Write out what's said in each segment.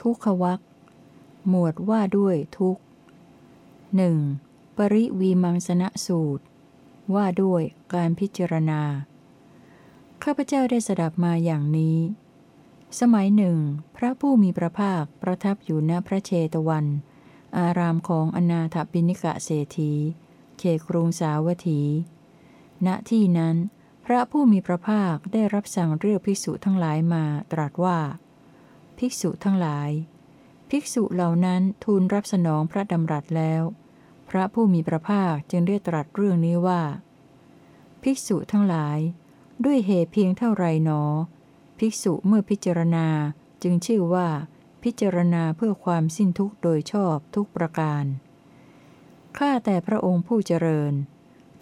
ทุกขวักหมวดว่าด้วยทุกหนึ่งปริวีมังสนะสูตร ว่าด้วยการพิจารณา ข้าพเจ้าได้สดับมาอย่างนี้ สมัยหนึ่ง พระผู้มีพระภาคประทับอยู่ณพระเชตวัน อารามของอนาถบิณิกะเศรษฐีเขกรุงสาวัตถี ณที่นั้น พระผู้มีพระภาคได้รับสั่งเรียกภิกษุทั้งหลายมาตรัสว่า ภิกษุทั้งหลาย ภิกษุเหล่านั้นทูลรับสนองพระดำรัสแล้ว พระผู้มีพระภาคจึงได้ตรัสเรื่องนี้ว่า ภิกษุทั้งหลาย ด้วยเหตุเพียงเท่าไรหนอ ภิกษุเมื่อพิจารณาจึงชื่อว่า พิจารณาเพื่อความสิ้นทุกข์โดยชอบทุกประการข้าแต่พระองค์ผู้เจริญ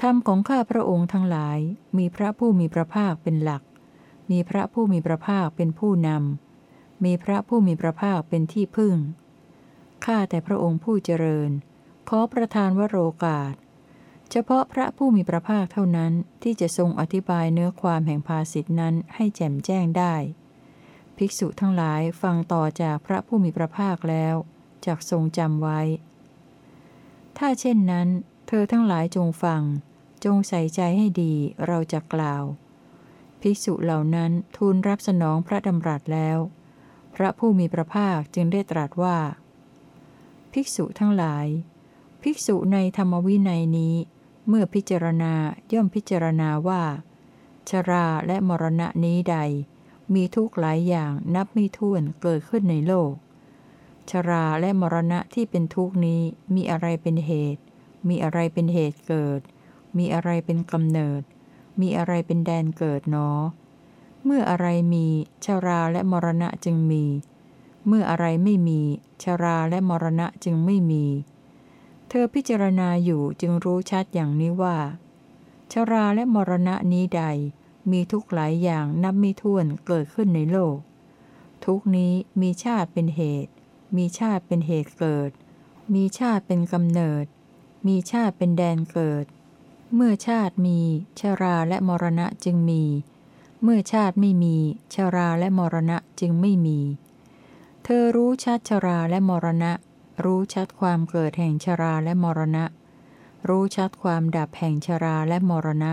ธรรมของข้าพระองค์ทั้งหลาย มีพระผู้มีพระภาคเป็นหลัก มีพระผู้มีพระภาคเป็นผู้นำ มีพระผู้มีพระภาคเป็นที่พึ่ง ข้าแต่พระองค์ผู้เจริญ ขอประทานวโรกาส เฉพาะพระผู้มีพระภาคเท่านั้นที่จะทรงอธิบายเนื้อความแห่งภาสิทธินั้นให้แจ่มแจ้งได้ ภิกษุทั้งหลายฟังต่อจากพระผู้มีพระภาคแล้วจากทรงจำไว้ ถ้าเช่นนั้น เธอทั้งหลายจงฟัง จงใส่ใจให้ดีเราจะกล่าว ภิกษุเหล่านั้นทูลรับสนองพระดำรัสแล้ว พระผู้มีพระภาคจึงได้ตรัสว่า ภิกษุทั้งหลาย ภิกษุในธรรมวินัยนี้ เมื่อพิจารณาย่อมพิจารณาว่า ชราและมรณะนี้ใด มีทุกข์หลายอย่างนับไม่ถ้วนเกิดขึ้นในโลก ชราและมรณะที่เป็นทุกข์นี้มีอะไรเป็นเหตุ มีอะไรเป็นเหตุเกิด มีอะไรเป็นกำเนิด มีอะไรเป็นแดนเกิดหนอ เมื่ออะไรมีชราและมรณะจึงมี เมื่ออะไรไม่มีชราและมรณะจึงไม่มี เธอพิจารณาอยู่จึงรู้ชัดอย่างนี้ว่า ชราและมรณะนี้ใด มีทุกหลายอย่างนับไม่ถ้วนเกิดขึ้นในโลก ทุกนี้มีชาติเป็นเหตุ มีชาติเป็นเหตุเกิด มีชาติเป็นกำเนิด มีชาติเป็นแดนเกิด เมื่อชาติมีชราและมรณะจึงมี เมื่อชาติไม่มี ชราและมรณะจึงไม่มี เธอรู้ชัดชราและมรณะ รู้ชัดความเกิดแห่งชราและมรณะ รู้ชัดความดับแห่งชราและมรณะ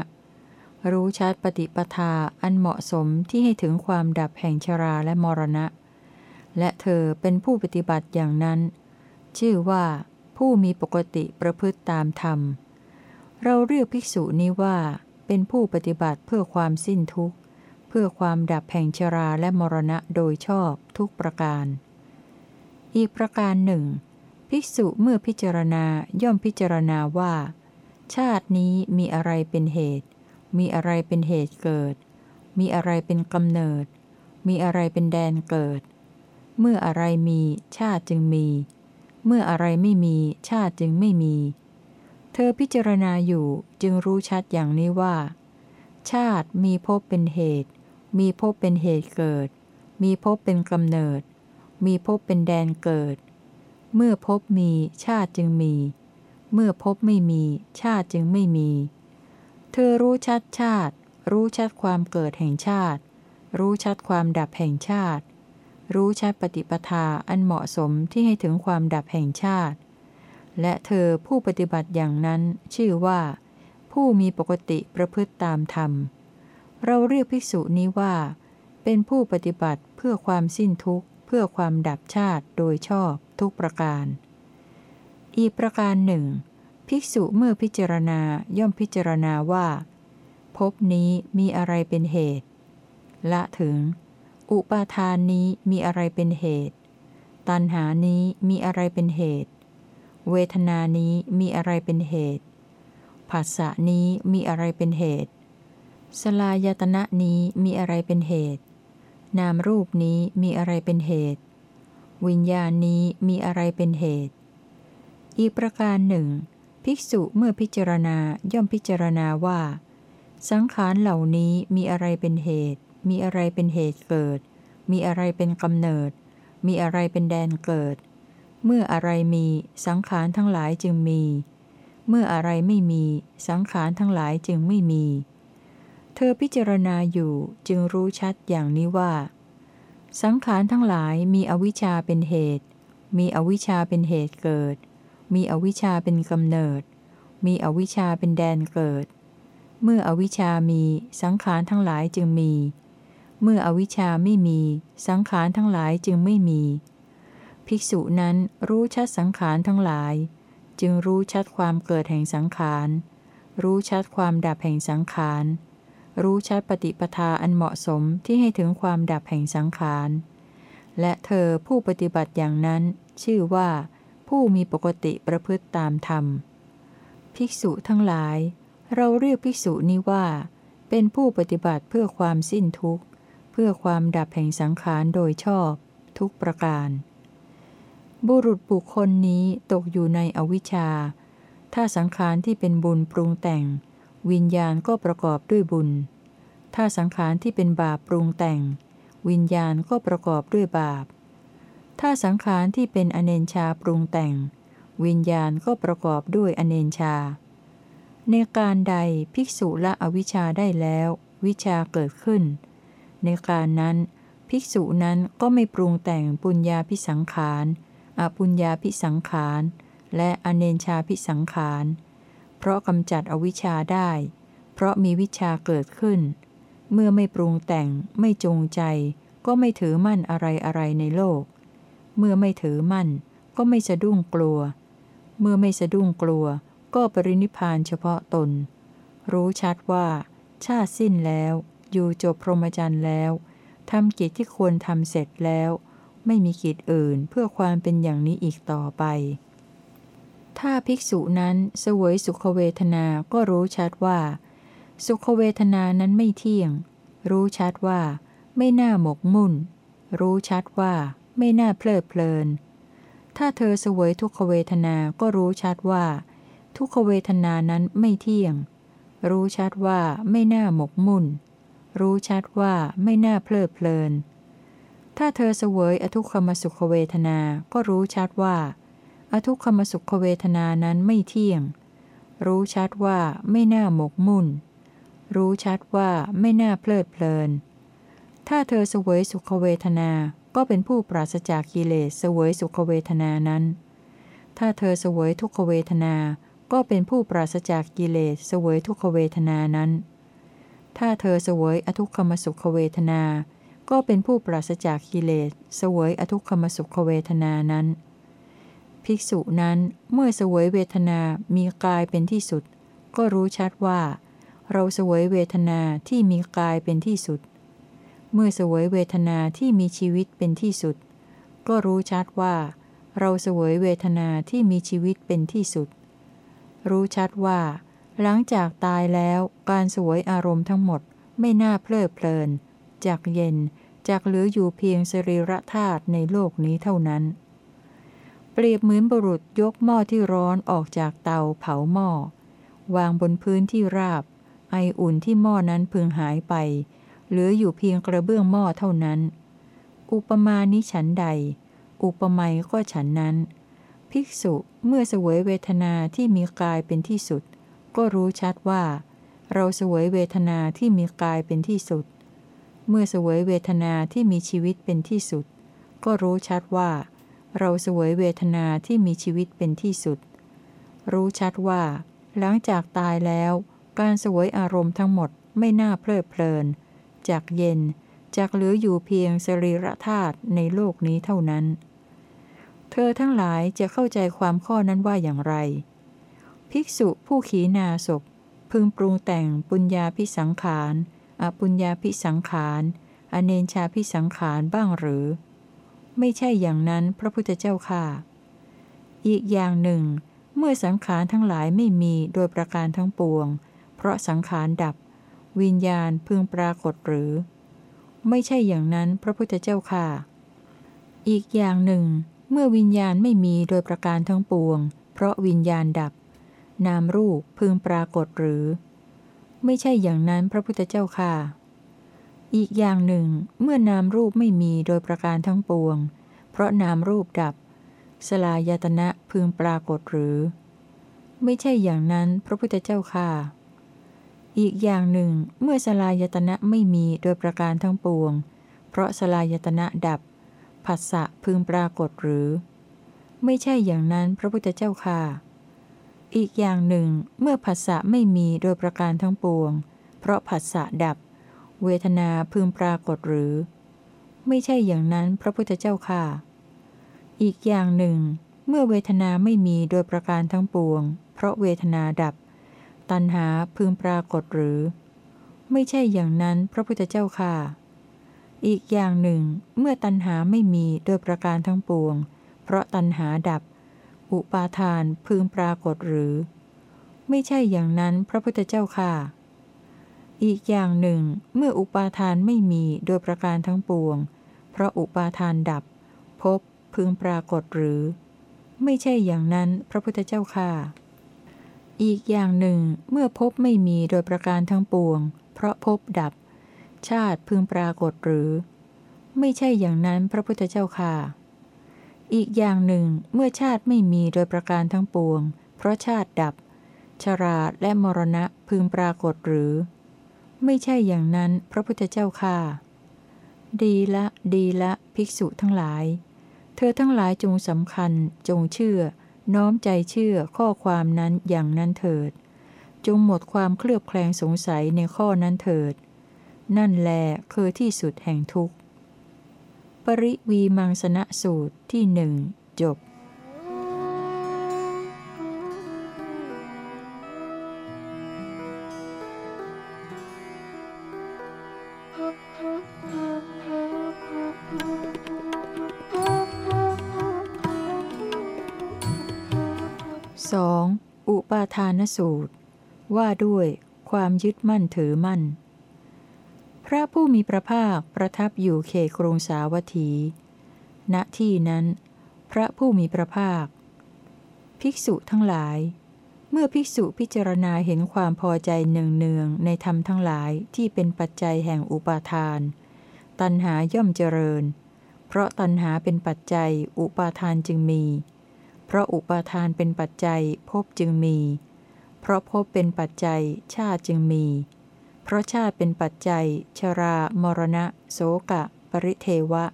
รู้ชัดปฏิปทาอันเหมาะสมที่ให้ถึงความดับแห่งชราและมรณะ และเธอเป็นผู้ปฏิบัติอย่างนั้น ชื่อว่า ผู้มีปกติประพฤติตามธรรม เราเรียกภิกษุนี้ว่า เป็นผู้ปฏิบัติเพื่อความสิ้นทุกข์ พื่อความดับแห่งชราและมรณะโดยชอบทุกประการ อีกประการหนึ่ง ภิกษุเมื่อพิจารณาย่อมพิจารณาว่า ชาตินี้มีอะไรเป็นเหตุ มีอะไรเป็นเหตุเกิด มีอะไรเป็นกำเนิด มีอะไรเป็นแดนเกิด เมื่ออะไรมีชาติจึงมี เมื่ออะไรไม่มีชาติจึงไม่มี เธอพิจารณาอยู่จึงรู้ชัดอย่างนี้ว่า ชาติมีภพเป็นเหตุ มีภพเป็นเหตุเกิด มีภพเป็นกำเนิด มีภพเป็นแดนเกิด เมื่อภพมีชาติจึงมี เมื่อภพไม่มีชาติจึงไม่มี เธอรู้ชัดชาติ รู้ชัดความเกิดแห่งชาติ รู้ชัดความดับแห่งชาติ รู้ชัดปฏิปทาอันเหมาะสมที่ให้ถึงความดับแห่งชาติ และเธอผู้ปฏิบัติอย่างนั้นชื่อว่า ผู้มีปกติประพฤติตามธรรม เราเรียกภิกษุนี้ว่า เป็นผู้ปฏิบัติเพื่อความสิ้นทุกข์ เพื่อความดับชาติโดยชอบทุกประการ อีกประการหนึ่ง ภิกษุเมื่อพิจารณาย่อมพิจารณาว่าภพนี้มีอะไรเป็นเหตุ ละถึง อุปาทานนี้มีอะไรเป็นเหตุ ตัณหานี้มีอะไรเป็นเหตุ เวทนานี้มีอะไรเป็นเหตุผัสสนี้มีอะไรเป็นเหตุ สลายตนะนี้มีอะไรเป็นเหตุ นามรูปนี้มีอะไรเป็นเหตุ วิญญาณนี้มีอะไรเป็นเหตุ อีกประการหนึ่ง ภิกษุเมื่อพิจารณาย่อมพิจารณาว่า สังขารเหล่านี้มีอะไรเป็นเหตุ มีอะไรเป็นเหตุเกิด มีอะไรเป็นกำเนิด มีอะไรเป็นแดนเกิด เมื่ออะไรมีสังขารทั้งหลายจึงมี เมื่ออะไรไม่มีสังขารทั้งหลายจึงไม่มี เธอพิจารณาอยู่จึงรู้ชัดอย่างนี้ว่า สังขารทั้งหลายมีอวิชชาเป็นเหตุ มีอวิชชาเป็นเหตุเกิด มีอวิชชาเป็นกำเนิด มีอวิชชาเป็นแดนเกิด เมื่ออวิชชามีสังขารทั้งหลายจึงมี เมื่ออวิชชาไม่มี สังขารทั้งหลายจึงไม่มี ภิกษุนั้นรู้ชัดสังขารทั้งหลาย จึงรู้ชัดความเกิดแห่งสังขาร รู้ชัดความดับแห่งสังขาร รู้ชัดปฏิปทาอันเหมาะสมที่ให้ถึงความดับแห่งสังขาร และเธอผู้ปฏิบัติอย่างนั้น ชื่อว่า ผู้มีปกติประพฤติตามธรรม ภิกษุทั้งหลาย เราเรียกภิกษุนี้ว่า เป็นผู้ปฏิบัติเพื่อความสิ้นทุกข์ เพื่อความดับแห่งสังขารโดยชอบ ทุกประการ บุรุษบุคคลนี้ตกอยู่ในอวิชชา ถ้าสังขารที่เป็นบุญปรุงแต่ง วิญญาณก็ประกอบด้วยบุญ ถ้าสังขารที่เป็นบาปปรุงแต่ง วิญญาณก็ประกอบด้วยบาป ถ้าสังขารที่เป็นอเนนชาปรุงแต่ง วิญญาณก็ประกอบด้วยอเนนชา ในการใดภิกษุละอวิชชาได้แล้ว วิชาเกิดขึ้น ในการนั้น ภิกษุนั้นก็ไม่ปรุงแต่งปุญญาพิสังขารอปุญญาพิสังขาร และอเนนชาพิสังขาร เพราะกำจัดอวิชชาได้ เพราะมีวิชาเกิดขึ้น เมื่อไม่ปรุงแต่งไม่จงใจ ก็ไม่ถือมั่นอะไรอะไรในโลก เมื่อไม่ถือมั่น ก็ไม่สะดุ้งกลัว เมื่อไม่สะดุ้งกลัว ก็ปรินิพานเฉพาะตน รู้ชัดว่า ชาติสิ้นแล้ว อยู่จบพรหมจรรย์แล้วทำกิจที่ควรทำเสร็จแล้ว ไม่มีกิจอื่นเพื่อความเป็นอย่างนี้อีกต่อไป ถ้าภิกษุนั้นสวยสุขเวทนาก็รู้ชัดว่า สุขเวทนานั้นไม่เที่ยง รู้ชัดว่า ไม่น่าหมกมุ่น รู้ชัดว่า ไม่น่าเพลิดเพลิน ถ้าเธอสวยทุกขเวทนาก็รู้ชัดว่า ทุกขเวทนานั้นไม่เที่ยง รู้ชัดว่าไม่น่าหมกมุ่น รู้ชัดว่าไม่น่าเพลิดเพลิน ถ้าเธอสวยอทุกขมสุขเวทนาก็รู้ชัดว่า อทุกขมสุขเวทนานั้นไม่เที่ยง รู้ชัดว่าไม่น่าหมกมุ่น รู้ชัดว่าไม่น่าเพลิดเพลิน ถ้าเธอสวยสุขเวทนาก็เป็นผู้ปราศจากกิเลสสวยสุขเวทนานั้น ถ้าเธอสวยทุกขเวทนา ก็เป็นผู้ปราศจากกิเลสสวยทุกขเวทนานั้น ถ้าเธอสวยอทุกขมสุขเวทนา ก็เป็นผู้ปราศจากกิเลสสวยอทุกขมสุขเวทนานั้น ภิกษุนั้นเมื่อสวยเวทนามีกายเป็นที่สุด ก็รู้ชัดว่า เราสวยเวทนาที่มีกายเป็นที่สุด เมื่อสวยเวทนาที่มีชีวิตเป็นที่สุด ก็รู้ชัดว่า เราสวยเวทนาที่มีชีวิตเป็นที่สุด รู้ชัดว่า หลังจากตายแล้วการสวยอารมณ์ทั้งหมดไม่น่าเพลิดเพลินจากเย็นจากเหลืออยู่เพียงสรีระธาตุในโลกนี้เท่านั้น เปรียบเหมือนบุรุษยกหม้อที่ร้อนออกจากเตาเผาหม้อ วางบนพื้นที่ราบ ไออุ่นที่หม้อนั้นพึงหายไป เหลืออยู่เพียงกระเบื้องหม้อเท่านั้น อุปมาณิฉันใด อุปไมยก็ฉันนั้น ภิกษุเมื่อเสวยเวทนาที่มีกายเป็นที่สุด ก็รู้ชัดว่า เราเสวยเวทนาที่มีกายเป็นที่สุด เมื่อเสวยเวทนาที่มีชีวิตเป็นที่สุด ก็รู้ชัดว่า เราสวยเวทนาที่มีชีวิตเป็นที่สุด รู้ชัดว่า หลังจากตายแล้ว การสวยอารมณ์ทั้งหมดไม่น่าเพลิดเพลิน จากเย็นจากเหลืออยู่เพียงสรีระธาตุในโลกนี้เท่านั้น เธอทั้งหลายจะเข้าใจความข้อนั้นว่าอย่างไร ภิกษุผู้ขีนาศพ พึงปรุงแต่งปุญญาพิสังขารอปุญญาพิสังขารอเนนชาพิสังขารบ้างหรือ ไม่ใช่อย่างนั้นพระพุทธเจ้าค่ะ อีกอย่างหนึ่ง เมื่อสังขารทั้งหลายไม่มีโดยประการทั้งปวง เพราะสังขารดับ วิญญาณพึงปรากฏหรือ ไม่ใช่อย่างนั้นพระพุทธเจ้าค่ะ อีกอย่างหนึ่ง เมื่อวิญญาณไม่มีโดยประการทั้งปวง เพราะวิญญาณดับ นามรูปพึงปรากฏหรือ ไม่ใช่อย่างนั้นพระพุทธเจ้าค่ะ อีกอย่างหนึ่ง เมื่อนามรูปไม่มีโดยประการทั้งปวง เพราะนามรูปดับ สลายตนะพึงปรากฏหรือ ไม่ใช่อย่างนั้นพระพุทธเจ้าค่ะ อีกอย่างหนึ่ง เมื่อสลายตนะไม่มีโดยประการทั้งปวง เพราะสลายตนะดับผัสสะพึงปรากฏหรือ ไม่ใช่อย่างนั้นพระพุทธเจ้าค่ะ อีกอย่างหนึ่ง เมื่อผัสสะไม่มีโดยประการทั้งปวง เพราะผัสสะดับ เวทนาพึงปรากฏหรือ ไม่ใช่อย่างนั้นพระพุทธเจ้าค่ะ อีกอย่างหนึ่ง เมื่อเวทนาไม่มีโดยประการทั้งปวง เพราะเวทนาดับ ตัณหาพึงปรากฏหรือ ไม่ใช่อย่างนั้นพระพุทธเจ้าค่ะ อีกอย่างหนึ่ง เมื่อตัณหาไม่มีโดยประการทั้งปวง เพราะตัณหาดับ อุปาทานพึงปรากฏหรือ ไม่ใช่อย่างนั้นพระพุทธเจ้าค่ะ อีกอย่างหนึ่ง เมื่ออุปาทานไม่มีโดยประการทั้งปวง เพราะอุปาทานดับพบพึงปรากฏหรือ ไม่ใช่อย่างนั้นพระพุทธเจ้าค่ะ อีกอย่างหนึ่ง เมื่อพบไม่มีโดยประการทั้งปวง เพราะพบดับ ชาติพึงปรากฏหรือ ไม่ใช่อย่างนั้นพระพุทธเจ้าค่ะ อีกอย่างหนึ่ง เมื่อชาติไม่มีโดยประการทั้งปวง เพราะชาติดับ ชราและมรณะพึงปรากฏหรือ ไม่ใช่อย่างนั้น พระพุทธเจ้าค่ะ ดีละ ดีละ ภิกษุทั้งหลาย เธอทั้งหลายจงสำคัญ จงเชื่อ น้อมใจเชื่อข้อความนั้นอย่างนั้นเถิด จงหมดความเคลือบแคลงสงสัยในข้อนั้นเถิด นั่นแลคือที่สุดแห่งทุกข์ ปริวีมังสนะสูตรที่หนึ่งจบ 2. อุปาทานสูตร ว่าด้วยความยึดมั่นถือมั่น พระผู้มีพระภาคประทับอยู่เขตกรุงสาวัตถี ณ ที่นั้น พระผู้มีพระภาค ภิกษุทั้งหลาย เมื่อภิกษุพิจารณาเห็นความพอใจเนืองๆในธรรมทั้งหลายที่เป็นปัจจัยแห่งอุปาทาน ตัณหาย่อมเจริญ เพราะตัณหาเป็นปัจจัยอุปาทานจึงมี ราะอุปาทานเป็นปัจจัยภพจึงมี เพราะภพเป็นปัจจัยชาติจึงมี เพราะชาติเป็นปัจจัย ชรา มรณะ โสกะ ปริเทวะ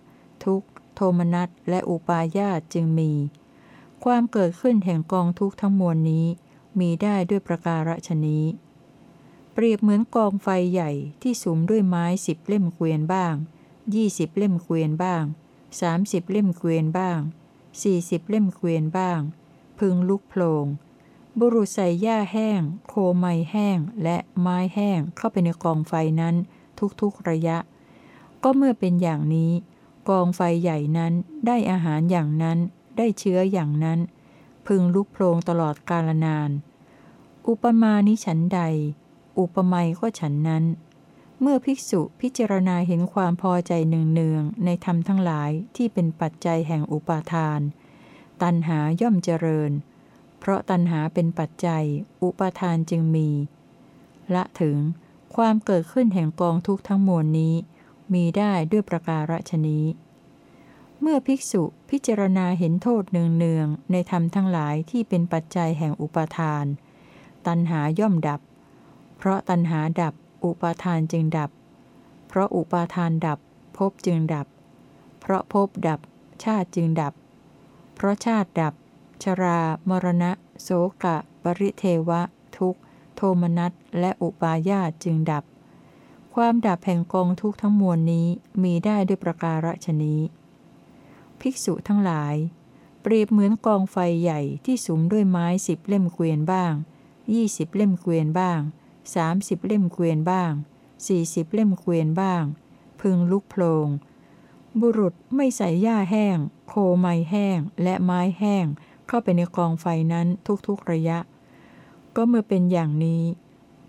ทุกขโทมนัสและอุปาญาตจึงมี ความเกิดขึ้นแห่งกองทุกข์ทั้งมวลนี้ มีได้ด้วยประการฉนี้ เปรียบเหมือนกองไฟใหญ่ที่สุมด้วยไม้สิบเล่มเกวียนบ้างยี่สิบเล่มเกวียนบ้างสามสิบเล่มเกวียนบ้าง สี่สิบเล่มเกวียนบ้าง พึงลุกโพลง บุรุษใส่หญ้าแห้ง โคไม้แห้ง และไม้แห้งเข้าไปในกองไฟนั้นทุกๆระยะ ก็เมื่อเป็นอย่างนี้ กองไฟใหญ่นั้นได้อาหารอย่างนั้น ได้เชื้ออย่างนั้น พึงลุกโพลงตลอดกาลนาน อุปมาณิฉันใด อุปไมยก็ฉันนั้น เมื่อภิกษุพิจารณาเห็นความพอใจเนืองๆในธรรมทั้งหลายที่เป็นปัจจัยแห่งอุปาทาน ตัณหาย่อมเจริญ เพราะตัณหาเป็นปัจจัย อุปาทานจึงมี ละถึงความเกิดขึ้นแห่งกองทุกข์ทั้งมวลนี้ มีได้ด้วยประการฉนี้ เมื่อภิกษุพิจารณาเห็นโทษเนืองๆในธรรมทั้งหลายที่เป็นปัจจัยแห่งอุปาทาน ตัณหาย่อมดับ เพราะตัณหาดับ อุปาทานจึงดับ เพราะอุปาทานดับภพจึงดับ เพราะภพดับ ชาติจึงดับ เพราะชาติดับ ชรา มรณะ โสกะ ปริเทวะ ทุกขโทมนัสและอุปาญาตจึงดับ ความดับแห่งกองทุกทั้งมวลนี้มีได้ด้วยประการฉนี้ ภิกษุทั้งหลาย เปรียบเหมือนกองไฟใหญ่ที่สุมด้วยไม้สิบเล่มเกวียนบ้างยี่สิบเล่มเกวียนบ้าง สามสิบเล่มเกวียนบ้างสี่สิบเล่มเกวียนบ้าง พึงลุกโพลง บุรุษไม่ใส่หญ้าแห้ง โคไม้แห้ง และไม้แห้ง เข้าไปในกองไฟนั้นทุกๆระยะ ก็เมื่อเป็นอย่างนี้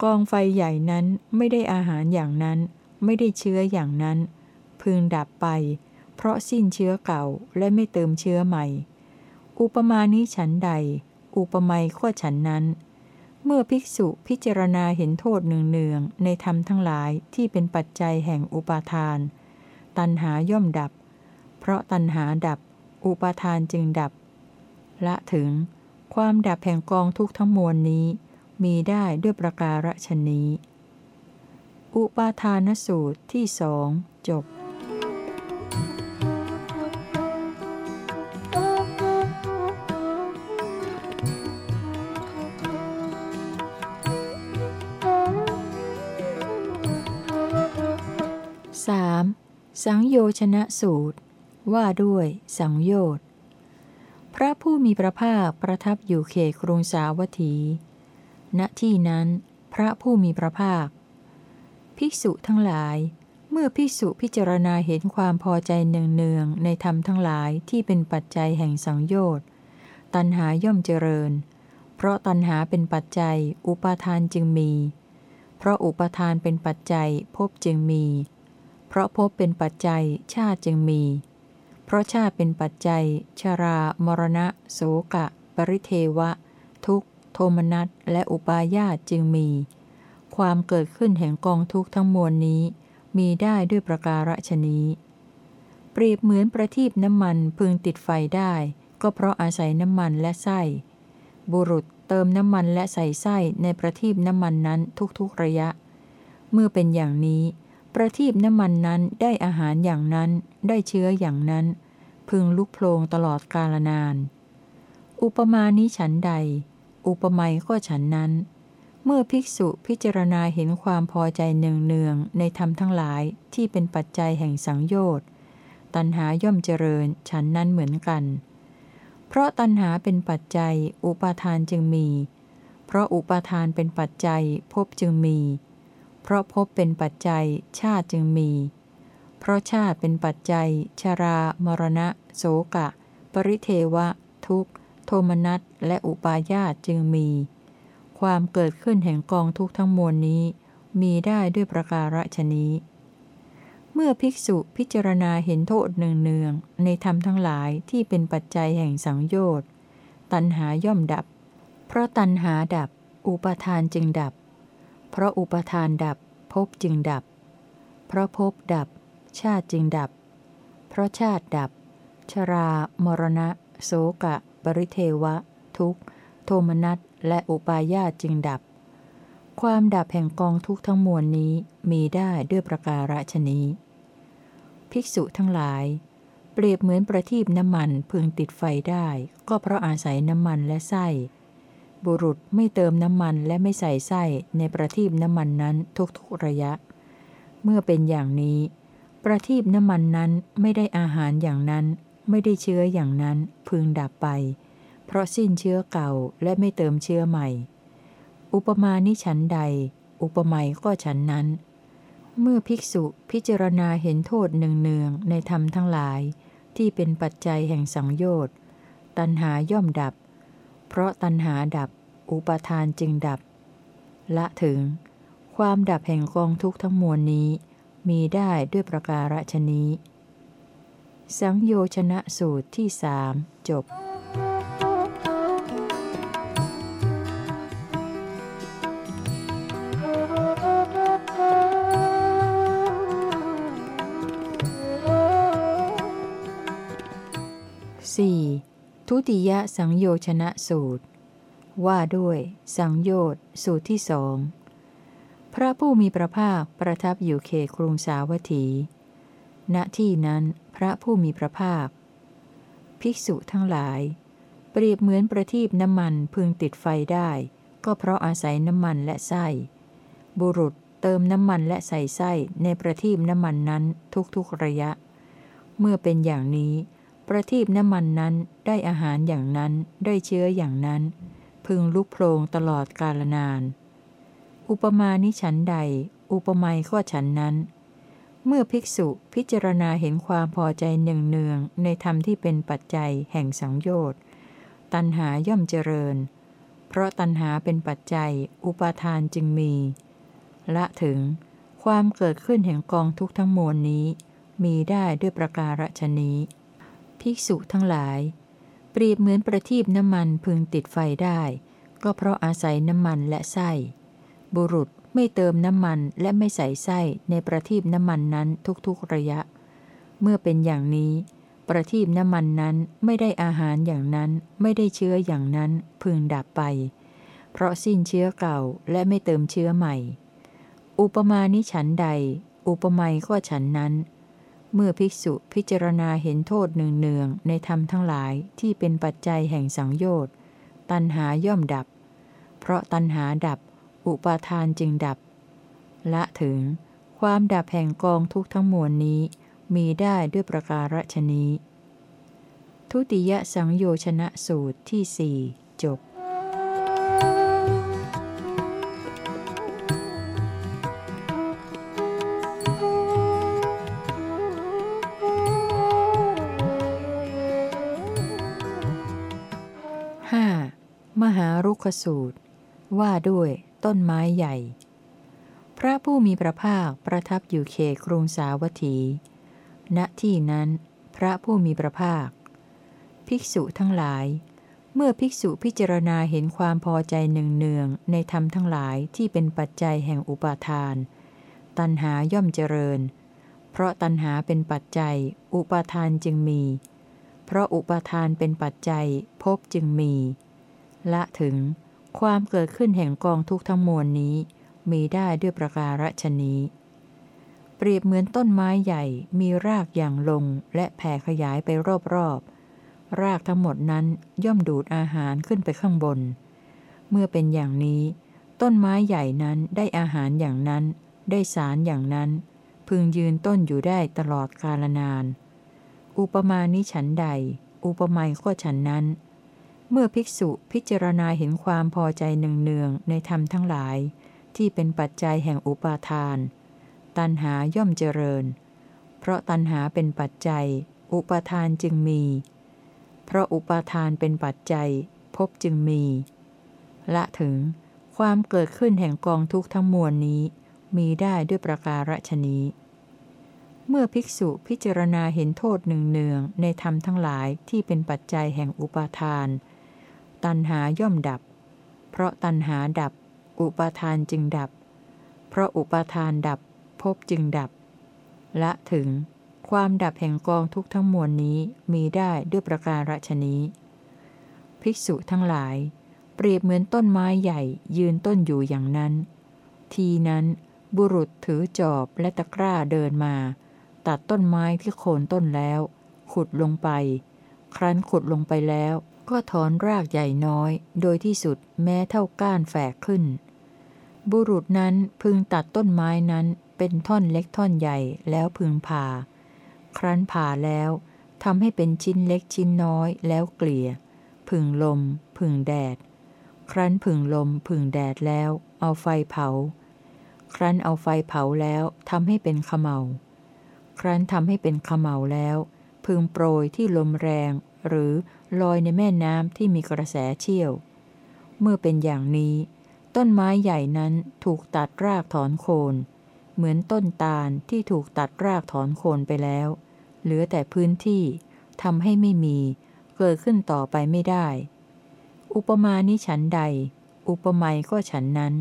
กองไฟใหญ่นั้นไม่ได้อาหารอย่างนั้น ไม่ได้เชื้ออย่างนั้น พึงดับไป เพราะสิ้นเชื้อเก่าและไม่เติมเชื้อใหม่ อุปมานี้ฉันใด อุปไมยข้อฉันนั้น เมื่อภิกษุพิจารณาเห็นโทษเนืองๆในธรรมทั้งหลายที่เป็นปัจจัยแห่งอุปาทาน ตัณหาย่อมดับ เพราะตัณหาดับ อุปาทานจึงดับ ละถึง ความดับแห่งกองทุกข์ทั้งมวลนี้ มีได้ด้วยประการฉนี้ อุปาทานสูตรที่สองจบ สังโยชนะสูตร ว่าด้วยสังโยชน์พระผู้มีพระภาคประทับอยู่เขตกรุงสาวัตถี ณที่นั้น พระผู้มีพระภาค ภิกษุทั้งหลาย เมื่อภิกษุพิจารณาเห็นความพอใจเนืองๆในธรรมทั้งหลายที่เป็นปัจจัยแห่งสังโยชน์ตัณหาย่อมเจริญ เพราะตัณหาเป็นปัจจัย อุปาทานจึงมี เพราะอุปาทานเป็นปัจจัยภพจึงมี เพราะภพเป็นปัจจัยชาติจึงมี เพราะชาติเป็นปัจจัย ชรา มรณะ โสกะ ปริเทวะ ทุกโทมนัสและอุปาญาตจึงมี ความเกิดขึ้นแห่งกองทุกข์ทั้งมวลนี้ มีได้ด้วยประการฉนี้ เปรียบเหมือนประทีปน้ำมันพึงติดไฟได้ ก็เพราะอาศัยน้ำมันและไส้ บุรุษเติมน้ำมันและใส่ไส้ในประทีปน้ำมันนั้นทุกๆระยะ เมื่อเป็นอย่างนี้ ประทีปน้ำมันนั้นได้อาหารอย่างนั้นได้เชื้ออย่างนั้น พึงลุกโพลงตลอดกาลนาน อุปมานี้ฉันใด อุปไมยก็ฉันนั้น เมื่อภิกษุพิจารณาเห็นความพอใจเนืองๆในธรรมทั้งหลายที่เป็นปัจจัยแห่งสังโยชน์ตัณหาย่อมเจริญฉันนั้นเหมือนกัน เพราะตัณหาเป็นปัจจัย อุปาทานจึงมี เพราะอุปาทานเป็นปัจจัยภพจึงมี เพราะภพเป็นปัจจัยชาติจึงมี เพราะชาติเป็นปัจจัย ชรา มรณะ โสกะ ปริเทวะ ทุกโทมนัสและอุปาญาตจึงมี ความเกิดขึ้นแห่งกองทุกทั้งมวลนี้ มีได้ด้วยประการฉนี้ เมื่อภิกษุพิจารณาเห็นโทษเนืองๆในธรรมทั้งหลายที่เป็นปัจจัยแห่งสังโยชน์ตัณหาย่อมดับ เพราะตัณหาดับ อุปทานจึงดับ เพราะอุปทานดับภพจึงดับ เพราะภพดับ ชาติจึงดับ เพราะชาติดับ ชรา มรณะ โสกะ ปริเทวะ ทุกโทมนัสและอุปาญาตจึงดับ ความดับแห่งกองทุกทั้งมวลนี้มีได้ด้วยประการฉนี้ ภิกษุทั้งหลาย เปรียบเหมือนประทีปน้ำมันพึงติดไฟได้ ก็เพราะอาศัยน้ำมันและไส้ บุรุษไม่เติมน้ำมันและไม่ใส่ไส้ในประทีปน้ำมันนั้นทุกๆระยะ เมื่อเป็นอย่างนี้ ประทีปน้ำมันนั้นไม่ได้อาหารอย่างนั้น ไม่ได้เชื้ออย่างนั้นพึงดับไป เพราะสิ้นเชื้อเก่าและไม่เติมเชื้อใหม่ อุปมาณิฉันใด อุปไมยก็ฉันนั้น เมื่อภิกษุพิจารณาเห็นโทษเนืองๆในธรรมทั้งหลาย ที่เป็นปัจจัยแห่งสังโยชน์ตัณหาย่อมดับ เพราะตัณหาดับ อุปทานจึงดับ ละถึง ความดับแห่งกองทุกข์ทั้งมวลนี้ มีได้ด้วยประการฉนี้ สังโยชนะสูตรที่สามจบ ติยสังโยชนะสูตร ว่าด้วย สังโยชน์สูตรที่สอง พระผู้มีพระภาคประทับอยู่เขตกรุงสาวัตถี ณที่นั้นพระผู้มีพระภาค ภิกษุทั้งหลาย เปรียบเหมือนประทีปน้ำมันพึงติดไฟได้ ก็เพราะอาศัยน้ำมันและไส้ บุรุษเติมน้ำมันและใส่ไส้ในประทีปน้ำมันนั้นทุกๆระยะ เมื่อเป็นอย่างนี้ ประทีปน้ำมันนั้นได้อาหารอย่างนั้นได้เชื้ออย่างนั้น พึงลุกโพลงตลอดกาลนาน อุปมาณิฉันใด อุปไมยก็ฉันนั้น เมื่อภิกษุพิจารณาเห็นความพอใจเนืองเนืองในธรรมที่เป็นปัจจัยแห่งสังโยชน์ตัณหาย่อมเจริญ เพราะตัณหาเป็นปัจจัย อุปาทานจึงมี ละถึงความเกิดขึ้นแห่งกองทุกทั้งมวลนี้ มีได้ด้วยประการฉนี้ ภิกษุทั้งหลาย เปรียบเหมือนประทีปน้ำมันพึงติดไฟได้ ก็เพราะอาศัยน้ำมันและไส้ บุรุษไม่เติมน้ำมันและไม่ใส่ไส้ในประทีปน้ำมันนั้นทุกๆระยะ เมื่อเป็นอย่างนี้ ประทีปน้ำมันนั้นไม่ได้อาหารอย่างนั้นไม่ได้เชื้ออย่างนั้นพึงดับไป เพราะสิ้นเชื้อเก่าและไม่เติมเชื้อใหม่ อุปมาณิฉันใด อุปไมยก็ฉันนั้น เมื่อภิกษุพิจารณาเห็นโทษเนืองๆในธรรมทั้งหลายที่เป็นปัจจัยแห่งสังโยชน์ตัณหาย่อมดับ เพราะตัณหาดับ อุปาทานจึงดับ ละถึง ความดับแห่งกองทุกทั้งมวลนี้ มีได้ด้วยประการฉนี้ ทุติยสังโยชนะสูตรที่สี่จบ หารุกสูตร ว่าด้วยต้นไม้ใหญ่ พระผู้มีพระภาคประทับอยู่เขตกรุงสาวัตถี ณที่นั้น พระผู้มีพระภาค ภิกษุทั้งหลาย เมื่อภิกษุพิจารณาเห็นความพอใจหนึ่งเนืองในธรรมทั้งหลายที่เป็นปัจจัยแห่งอุปาทาน ตัณหาย่อมเจริญ เพราะตัณหาเป็นปัจจัย อุปาทานจึงมี เพราะอุปาทานเป็นปัจจัยภพจึงมี ละถึงความเกิดขึ้นแห่งกองทุกทั้งมวลนี้ มีได้ด้วยประการฉนี้ เปรียบเหมือนต้นไม้ใหญ่มีรากอย่างลงและแผ่ขยายไปรอบๆ รากทั้งหมดนั้นย่อมดูดอาหารขึ้นไปข้างบน เมื่อเป็นอย่างนี้ ต้นไม้ใหญ่นั้นได้อาหารอย่างนั้น ได้สารอย่างนั้น พึงยืนต้นอยู่ได้ตลอดกาลนาน อุปมาณิฉันใด อุปไมยก็ฉันนั้น เมื่อภิกษุพิจารณาเห็นความพอใจเนืองๆในธรรมทั้งหลาย ที่เป็นปัจจัยแห่งอุปาทาน ตัณหาย่อมเจริญ เพราะตัณหาเป็นปัจจัย อุปาทานจึงมี เพราะอุปาทานเป็นปัจจัยภพจึงมี ละถึงความเกิดขึ้นแห่งกองทุกข์ทั้งมวลนี้ มีได้ด้วยประการฉนี้เมื่อภิกษุพิจารณาเห็นโทษหนึ่งเนืองในธรรมทั้งหลายที่เป็นปัจจัยแห่งอุปาทาน ตัณหาย่อมดับ เพราะตัณหาดับ อุปาทานจึงดับ เพราะอุปาทานดับภพจึงดับ ละถึงความดับแห่งกองทุกทั้งมวลนี้มีได้ด้วยประการฉนี้ภิกษุทั้งหลาย เปรียบเหมือนต้นไม้ใหญ่ยืนต้นอยู่อย่างนั้น ทีนั้นบุรุษถือจอบและตะกร้าเดินมา ตัดต้นไม้ที่โคนต้นแล้ว ขุดลงไป ครั้นขุดลงไปแล้ว ก็ถอนรากใหญ่น้อย โดยที่สุดแม้เท่าก้านแฝกขึ้น บุรุษนั้นพึงตัดต้นไม้นั้นเป็นท่อนเล็กท่อนใหญ่แล้วพึงผ่า ครั้นผ่าแล้วทำให้เป็นชิ้นเล็กชิ้นน้อยแล้วเกลี่ย พึงลม พึงแดด ครั้นพึงลม พึงแดดแล้ว เอาไฟเผา ครั้นเอาไฟเผาแล้วทำให้เป็นขมเมา ครั้นทำให้เป็นขมเมาแล้ว พึงโปรยที่ลมแรงหรือ ลอยในแม่น้ำที่มีกระแสเชี่ยว เมื่อเป็นอย่างนี้ ต้นไม้ใหญ่นั้นถูกตัดรากถอนโคน เหมือนต้นตาลที่ถูกตัดรากถอนโคนไปแล้ว เหลือแต่พื้นที่ทำให้ไม่มี เกิดขึ้นต่อไปไม่ได้ อุปมาณิฉันใด อุปไมยก็ฉันนั้น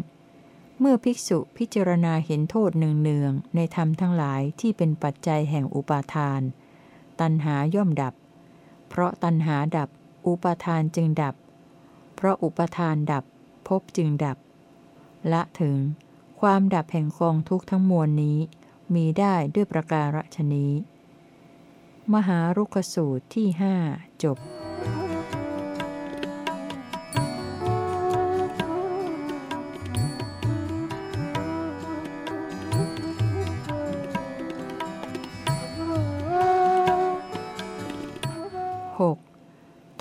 เมื่อภิกษุพิจารณาเห็นโทษเนืองๆในธรรมทั้งหลายที่เป็นปัจจัยแห่งอุปาทาน ตัณหาย่อมดับ เพราะตัณหาดับ อุปทานจึงดับ เพราะอุปทานดับภพจึงดับ ละถึง ความดับแห่งกองทุกข์ทั้งมวลนี้ มีได้ด้วยประการฉนี้ มหารุกสูตรที่หจบ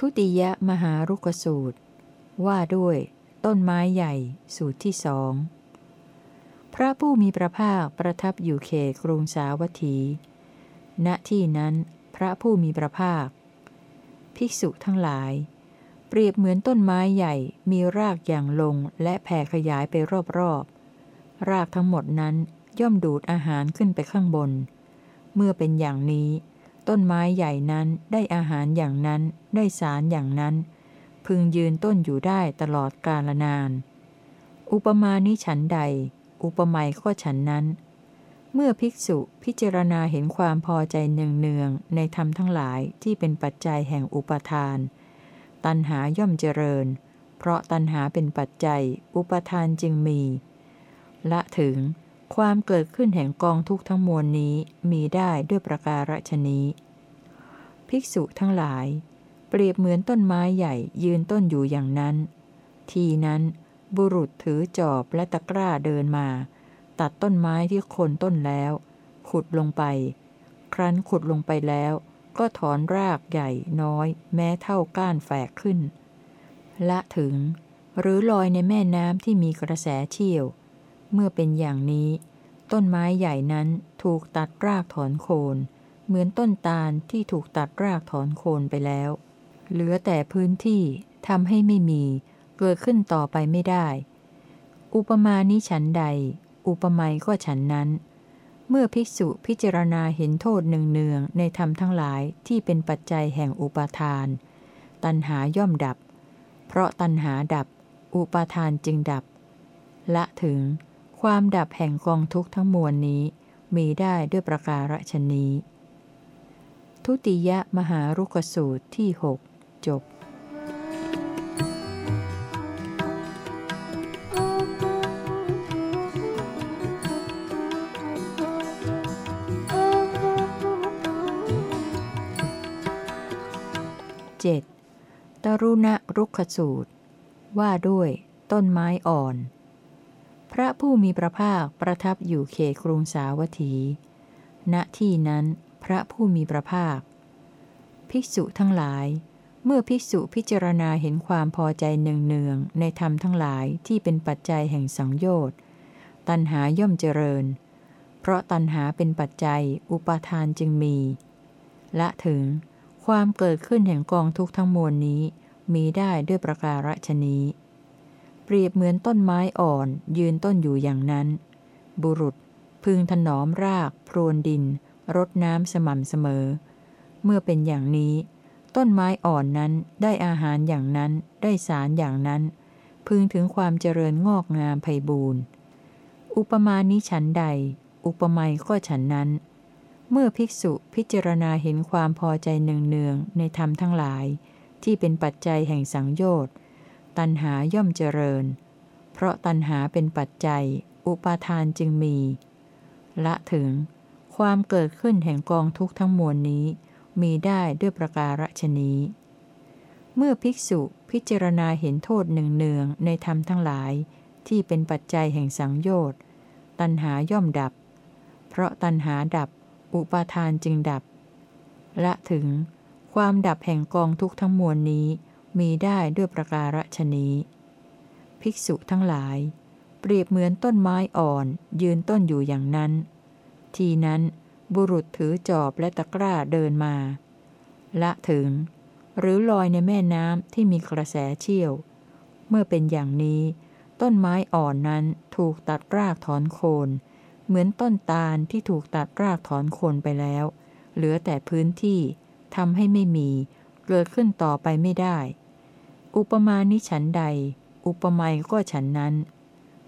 ทุติยมหารุกสูตร ว่าด้วย ต้นไม้ใหญ่ สูตรที่สองพระผู้มีพระภาคประทับอยู่เขตกรุงสาวัตถี ณที่นั้น พระผู้มีพระภาค ภิกษุทั้งหลาย เปรียบเหมือนต้นไม้ใหญ่มีรากอย่างลงและแผ่ขยายไปรอบๆรากทั้งหมดนั้นย่อมดูดอาหารขึ้นไปข้างบน เมื่อเป็นอย่างนี้ ต้นไม้ใหญ่นั้นได้อาหารอย่างนั้นได้สารอย่างนั้น พึงยืนต้นอยู่ได้ตลอดกาลนาน อุปมาณิฉันใด อุปไมยก็ฉันนั้น เมื่อภิกษุพิจารณาเห็นความพอใจเนืองๆในธรรมทั้งหลายที่เป็นปัจจัยแห่งอุปทาน ตัณหาย่อมเจริญ เพราะตัณหาเป็นปัจจัย อุปทานจึงมี ละถึง ความเกิดขึ้นแห่งกองทุกทั้งมวลนี้มีได้ด้วยประการฉนี้ ภิกษุทั้งหลาย เปรียบเหมือนต้นไม้ใหญ่ยืนต้นอยู่อย่างนั้น ทีนั้นบุรุษถือจอบและตะกร้าเดินมา ตัดต้นไม้ที่โคนต้นแล้ว ขุดลงไป ครั้นขุดลงไปแล้ว ก็ถอนรากใหญ่น้อย แม้เท่าก้านแฝกขึ้น ละถึง หรือลอยในแม่น้ำที่มีกระแสเชี่ยว เมื่อเป็นอย่างนี้ ต้นไม้ใหญ่นั้นถูกตัดรากถอนโคน เหมือนต้นตาลที่ถูกตัดรากถอนโคนไปแล้ว เหลือแต่พื้นที่ทำให้ไม่มี เกิดขึ้นต่อไปไม่ได้ อุปมานี้ฉันใด อุปไมยก็ฉันนั้น เมื่อภิกษุพิจารณาเห็นโทษเนืองๆในธรรมทั้งหลายที่เป็นปัจจัยแห่งอุปาทาน ตัณหาย่อมดับ เพราะตัณหาดับ อุปาทานจึงดับ ละถึง ความดับแห่งกองทุกข์ทั้งมวลนี้ มีได้ด้วยประการฉนี้ ทุติยมหารุกสูตรที่หกจบ 7. ตรุณรุกขสูตร ว่าด้วยต้นไม้อ่อน พระผู้มีพระภาคประทับอยู่เขตกรุงสาวัตถี ณ ที่นั้นพระผู้มีพระภาค ภิกษุทั้งหลาย เมื่อภิกษุพิจารณาเห็นความพอใจเนืองๆในธรรมทั้งหลายที่เป็นปัจจัยแห่งสังโยชน์ ตัณหาย่อมเจริญ เพราะตัณหาเป็นปัจจัยอุปาทานจึงมี ละถึงความเกิดขึ้นแห่งกองทุกทั้งมวลนี้มีได้ด้วยประการฉนี้ เปรียบเหมือนต้นไม้อ่อนยืนต้นอยู่อย่างนั้น บุรุษ พึงถนอมราก พรวนดิน รดน้ำสม่ำเสมอ เมื่อเป็นอย่างนี้ ต้นไม้อ่อนนั้นได้อาหารอย่างนั้นได้สารอย่างนั้น พึงถึงความเจริญงอกงามไพบูรณ์อุปมาณิฉันใด อุปไมยก็ฉันนั้น เมื่อภิกษุพิจารณาเห็นความพอใจเนืองๆในธรรมทั้งหลาย ที่เป็นปัจจัยแห่งสังโยชน์ ตัณหาย่อมเจริญ เพราะตัณหาเป็นปัจจัย อุปาทานจึงมี ละถึง ความเกิดขึ้นแห่งกองทุกข์ทั้งมวลนี้ มีได้ด้วยประการฉนี้ เมื่อภิกษุพิจารณาเห็นโทษเนืองในธรรมทั้งหลาย ที่เป็นปัจจัยแห่งสังโยชน์ตัณหาย่อมดับ เพราะตัณหาดับ อุปาทานจึงดับ ละถึง ความดับแห่งกองทุกข์ทั้งมวลนี้ มีได้ด้วยประการฉนี้ ภิกษุทั้งหลาย เปรียบเหมือนต้นไม้อ่อน ยืนต้นอยู่อย่างนั้น ทีนั้นบุรุษถือจอบและตะกร้าเดินมา ละถึง หรือลอยในแม่น้ำที่มีกระแสเชี่ยว เมื่อเป็นอย่างนี้ ต้นไม้อ่อนนั้นถูกตัดรากถอนโคน เหมือนต้นตาลที่ถูกตัดรากถอนโคนไปแล้ว เหลือแต่พื้นที่ทำให้ไม่มี เกิดขึ้นต่อไปไม่ได้ อุปมาณิฉันใด อุปไมยก็ฉันนั้น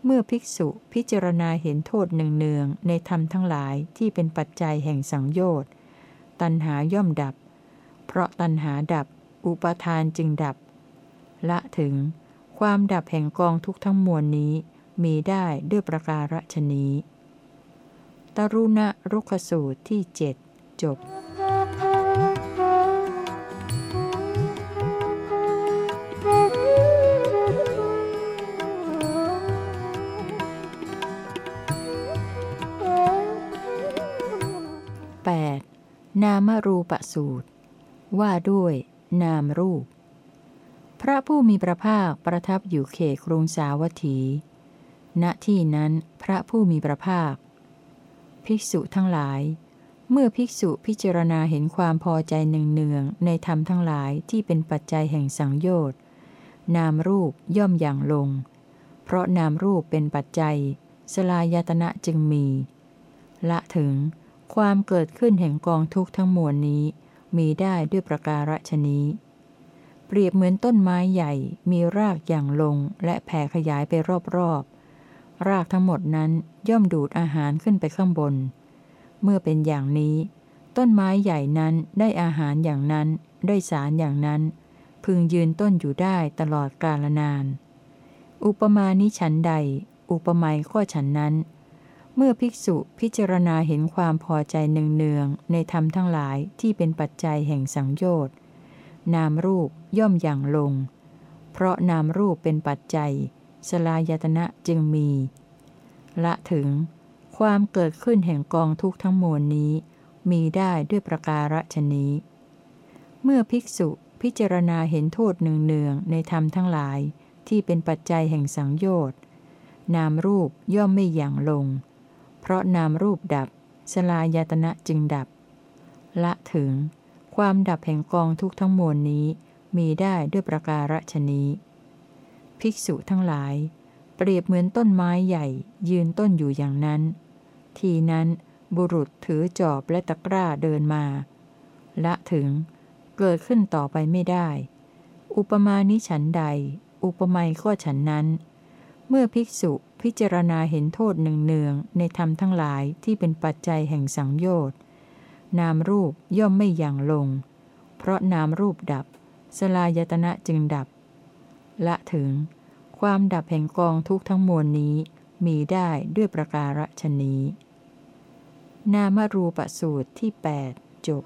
เมื่อภิกษุพิจารณาเห็นโทษหนึ่งเนืองในธรรมทั้งหลายที่เป็นปัจจัยแห่งสังโยชน์ ตัณหาย่อมดับ เพราะตัณหาดับ อุปทานจึงดับ ละถึง ความดับแห่งกองทุกทั้งมวลนี้มีได้ด้วยประการฉนี้ตรุณรุขสูตรที่เจ็ดจบ นามรูปสูตร ว่าด้วย นามรูป พระผู้มีพระภาคประทับอยู่เขตกรุงสาวัตถี ณที่นั้นพระผู้มีพระภาค ภิกษุทั้งหลาย เมื่อภิกษุพิจารณาเห็นความพอใจเนืองๆในธรรมทั้งหลายที่เป็นปัจจัยแห่งสังโยชน์นามรูปย่อมอย่างลง เพราะนามรูปเป็นปัจจัย สลายตนะจึงมี ละถึง ความเกิดขึ้นแห่งกองทุกข์ทั้งมวลนี้ มีได้ด้วยประการฉนี้ เปรียบเหมือนต้นไม้ใหญ่ มีรากอย่างลงและแผ่ขยายไปรอบๆ รากทั้งหมดนั้นย่อมดูดอาหารขึ้นไปข้างบน เมื่อเป็นอย่างนี้ ต้นไม้ใหญ่นั้นได้อาหารอย่างนั้น ได้สารอย่างนั้น พึงยืนต้นอยู่ได้ตลอดกาลนาน อุปมาณิฉันใด อุปไมยก็ฉันนั้น เมื่อภิกษุพิจารณาเห็นความพอใจเนืองๆในธรรมทั้งหลายที่เป็นปัจจัยแห่งสังโยชน์นามรูปย่อมอย่างลง เพราะนามรูปเป็นปัจจัย สลายตนะจึงมี ละถึง ความเกิดขึ้นแห่งกองทุกข์ทั้งมวลนี้ มีได้ด้วยประการฉนี้ เมื่อภิกษุพิจารณาเห็นโทษเนืองๆในธรรมทั้งหลายที่เป็นปัจจัยแห่งสังโยชน์นามรูปย่อมไม่หยั่งลง เพราะนามรูปดับ สลายตนะจึงดับ ละถึง ความดับแห่งกองทุกทั้งมวลนี้มีได้ด้วยประการฉนี้ ภิกษุทั้งหลาย เปรียบเหมือนต้นไม้ใหญ่ ยืนต้นอยู่อย่างนั้น ทีนั้นบุรุษถือจอบและตะกร้าเดินมา ละถึง เกิดขึ้นต่อไปไม่ได้ อุปมาณิฉันใด อุปไมยก็ฉันนั้น เมื่อภิกษุ พิจารณาเห็นโทษหนึ่งเนืองในธรรมทั้งหลายที่เป็นปัจจัยแห่งสังโยชน์นามรูปย่อมไม่อย่างลง เพราะนามรูปดับ สลายตนะจึงดับ ละถึง ความดับแห่งกองทุกทั้งมวลนี้มีได้ด้วยประการฉนี้ นามรูปสูตรที่ 8 จบ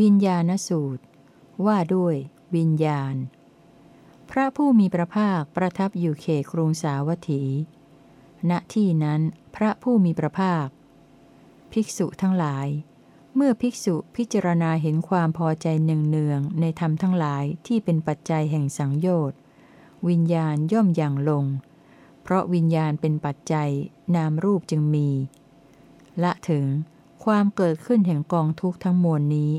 วิญญาณสูตร ว่าด้วย วิญญาณ พระผู้มีพระภาคประทับอยู่เขตกรุงสาวัตถี ณที่นั้นพระผู้มีพระภาค ภิกษุทั้งหลาย เมื่อภิกษุพิจารณาเห็นความพอใจเนืองๆในธรรมทั้งหลายที่เป็นปัจจัยแห่งสังโยชน์วิญญาณย่อมอย่างลง เพราะวิญญาณเป็นปัจจัยนามรูปจึงมี ละถึงความเกิดขึ้นแห่งกองทุกข์ทั้งมวลนี้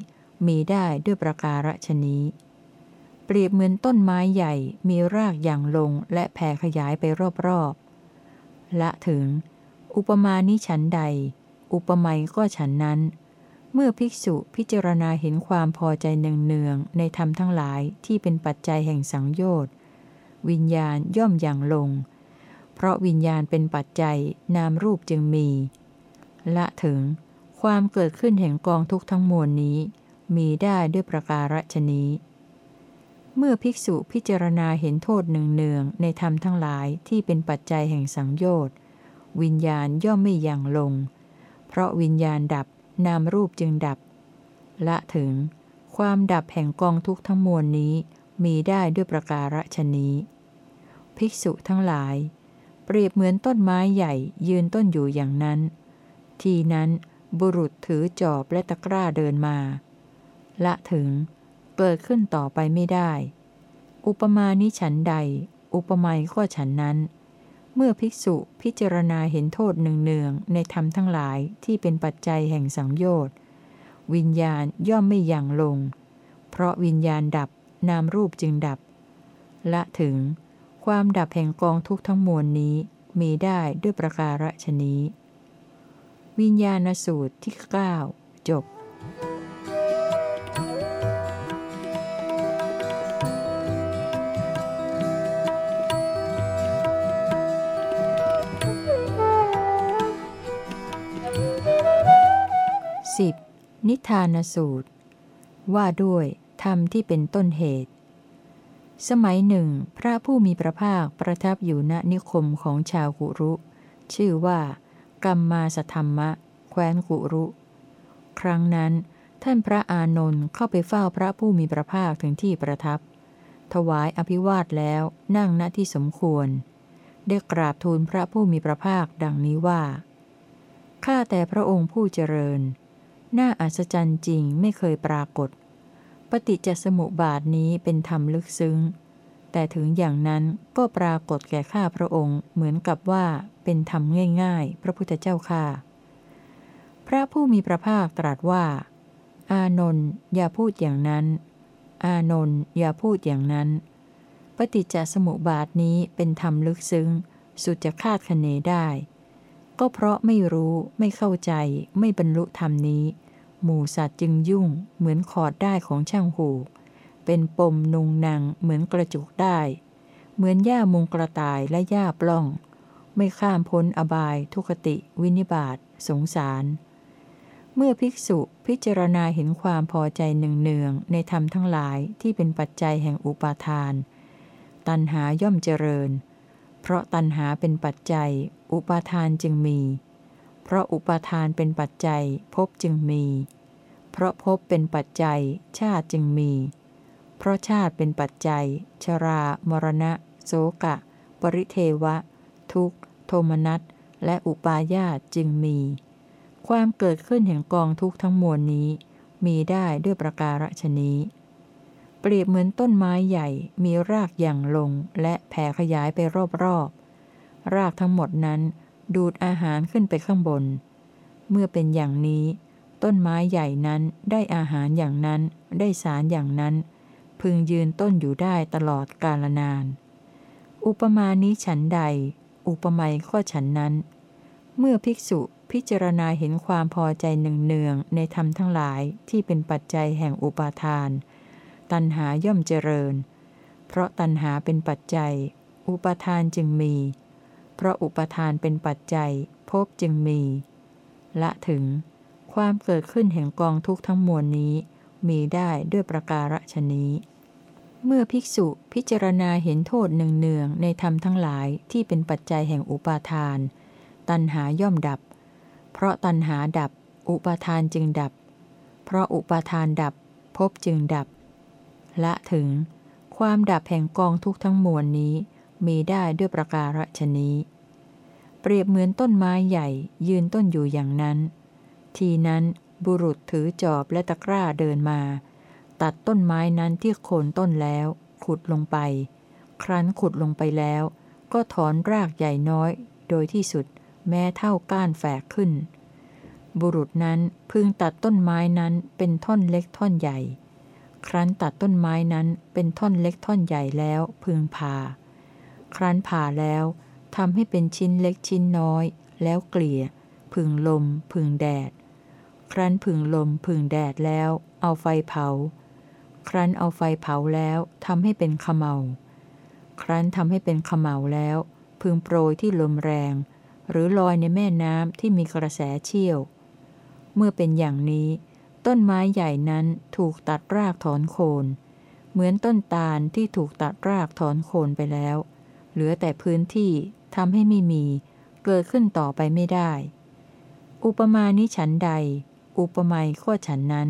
มีได้ด้วยประการฉนี้ เปรียบเหมือนต้นไม้ใหญ่มีรากอย่างลงและแผ่ขยายไปรอบๆละถึง อุปมาณิฉันใด อุปไมยก็ฉันนั้น เมื่อภิกษุพิจารณาเห็นความพอใจเนืองๆในธรรมทั้งหลายที่เป็นปัจจัยแห่งสังโยชน์วิญญาณย่อมอย่างลง เพราะวิญญาณเป็นปัจจัยนามรูปจึงมี ละถึง ความเกิดขึ้นแห่งกองทุกทั้งมวลนี้ มีได้ด้วยประการฉนี้ เมื่อภิกษุพิจารณาเห็นโทษหนึ่งเนืองในธรรมทั้งหลายที่เป็นปัจจัยแห่งสังโยชน์วิญญาณย่อมไม่ยังลง เพราะวิญญาณดับนามรูปจึงดับ ละถึง ความดับแห่งกองทุกทั้งมวลนี้มีได้ด้วยประการฉนี้ ภิกษุทั้งหลาย เปรียบเหมือนต้นไม้ใหญ่ยืนต้นอยู่อย่างนั้น ทีนั้นบุรุษถือจอบและตะกร้าเดินมา ละถึง เกิดขึ้นต่อไปไม่ได้ อุปมาณิฉันใด อุปไมยก็ฉันนั้น เมื่อภิกษุพิจารณาเห็นโทษหนึ่งเนืองในธรรมทั้งหลายที่เป็นปัจจัยแห่งสังโยชน์วิญญาณย่อมไม่ยั่งลง เพราะวิญญาณดับนามรูปจึงดับ ละถึง ความดับแห่งกองทุกทั้งมวลนี้มีได้ด้วยประการฉนี้ วิญญาณสูตรที่ 9 จบ สิบนิทานสูตร ว่าด้วยธรรมที่เป็นต้นเหตุ สมัยหนึ่ง พระผู้มีพระภาคประทับอยู่ณนิคมของชาวกุรุ ชื่อว่า กัมมาสธรรมะ แคว้นกุรุ ครั้งนั้น ท่านพระอานนท์เข้าไปเฝ้าพระผู้มีพระภาคถึงที่ประทับ ถวายอภิวาทแล้วนั่งณที่สมควร ได้กราบทูลพระผู้มีพระภาคดังนี้ว่าข้าแต่พระองค์ผู้เจริญ น่าอัศจรรย์จริงไม่เคยปรากฏ ปฏิจจสมุปบาทนี้เป็นธรรมลึกซึ้ง แต่ถึงอย่างนั้นก็ปรากฏแก่ข้าพระองค์ เหมือนกับว่าเป็นธรรมง่าย ๆ พระพุทธเจ้าค่ะ พระผู้มีพระภาคตรัสว่า อานนท์อย่าพูดอย่างนั้น อานนท์อย่าพูดอย่างนั้น ปฏิจจสมุปบาทนี้เป็นธรรมลึกซึ้ง สุดจะคาดคะเนได้ ก็เพราะไม่รู้ไม่เข้าใจ ไม่บรรลุธรรมนี้ หมูสัตว์จึงยุ่ง เหมือนขอดได้ของช่างหูก เป็นปมนุงนางเหมือนกระจุกได้ เหมือนหญ้ามุงกระต่ายและหญ้าปล้อง ไม่ข้ามพ้นอบาย ทุคติ วินิบาตสงสาร เมื่อภิกษุพิจารณาเห็นความพอใจหนึ่งเนืองในธรรมทั้งหลายที่เป็นปัจจัยแห่งอุปาทาน ตัณหาย่อมเจริญ เพราะตัณหาเป็นปัจจัย อุปาทานจึงมี เพราะอุปาทานเป็นปัจจัยภพจึงมี เพราะภพเป็นปัจจัย ชาติจึงมี เพราะชาติเป็นปัจจัย ชรา มรณะ โสกะ ปริเทวะ ทุกขโทมนัสและอุปาญาตจึงมี ความเกิดขึ้นแห่งกองทุกข์ทั้งมวลนี้ มีได้ด้วยประการฉนี้ เปรียบเหมือนต้นไม้ใหญ่มีรากอย่างลงและแผ่ขยายไปรอบๆ รากทั้งหมดนั้นดูดอาหารขึ้นไปข้างบน เมื่อเป็นอย่างนี้ ต้นไม้ใหญ่นั้นได้อาหารอย่างนั้น ได้สารอย่างนั้น พึงยืนต้นอยู่ได้ตลอดกาลนาน อุปมานี้ฉันใด อุปไมยข้อฉันนั้น เมื่อภิกษุพิจารณาเห็นความพอใจหนึ่งเนืองในธรรมทั้งหลายที่เป็นปัจจัยแห่งอุปาทาน ตัณหาย่อมเจริญ เพราะตัณหาเป็นปัจจัย อุปทานจึงมี เพราะอุปทานเป็นปัจจัยภพจึงมี ละถึง ความเกิดขึ้นแห่งกองทุกข์ทั้งมวลนี้ มีได้ด้วยประการฉนี้ เมื่อภิกษุพิจารณาเห็นโทษเนืองๆในธรรมทั้งหลายที่เป็นปัจจัยแห่งอุปาทาน ตัณหาย่อมดับ เพราะตัณหาดับ อุปาทานจึงดับ เพราะอุปาทานดับภพจึงดับ ละถึง ความดับแห่งกองทุกทั้งมวลนี้มีได้ด้วยประการฉนี้ เปรียบเหมือนต้นไม้ใหญ่ยืนต้นอยู่อย่างนั้น ทีนั้นบุรุษถือจอบและตะกร้าเดินมา ตัดต้นไม้นั้นที่โคนต้นแล้ว ขุดลงไป ครั้นขุดลงไปแล้ว ก็ถอนรากใหญ่น้อย โดยที่สุดแม้เท่าก้านแฝกขึ้น บุรุษนั้นพึงตัดต้นไม้นั้นเป็นท่อนเล็กท่อนใหญ่ ครั้นตัดต้นไม้นั้นเป็นท่อนเล็กท่อนใหญ่แล้วพึงพาครั้นผ่าแล้วทำให้เป็นชิ้นเล็กชิ้นน้อย แล้วเกลี่ยผึ่งลมผึ่งแดด ครั้นผึ่งลมผึ่งแดดแล้ว เอาไฟเผา ครั้นเอาไฟเผาแล้วทำให้เป็นขมเมา ครั้นทำให้เป็นขมเมาแล้ว พึงโปรยที่ลมแรง หรือลอยในแม่น้ำที่มีกระแสเชี่ยว เมื่อเป็นอย่างนี้ ต้นไม้ใหญ่นั้นถูกตัดรากถอนโคน เหมือนต้นตาลที่ถูกตัดรากถอนโคนไปแล้ว เหลือแต่พื้นที่ทำให้ไม่มี เกิดขึ้นต่อไปไม่ได้ อุปมาณิฉันใด อุปไมยข้อฉันนั้น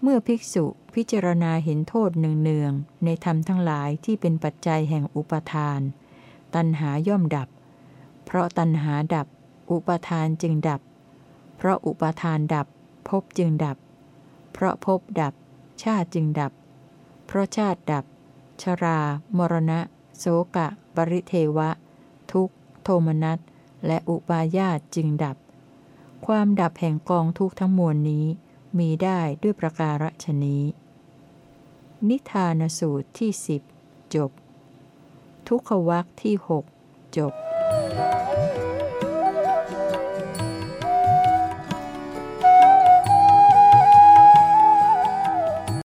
เมื่อภิกษุพิจารณาเห็นโทษเนืองๆในธรรมทั้งหลายที่เป็นปัจจัยแห่งอุปทาน ตัณหาย่อมดับ เพราะตัณหาดับ อุปทานจึงดับ เพราะอุปทานดับภพจึงดับ เพราะภพดับ ชาติจึงดับ เพราะชาติดับ ชรา มรณะ โสกะ ปริเทวะ ทุกโทมนัส และอุปาญาตจึงดับ ความดับแห่งกองทุกทั้งมวลนี้ มีได้ด้วยประการฉนี้นิทานสูตรที่สิบจบ ทุกขวักที่หกจบ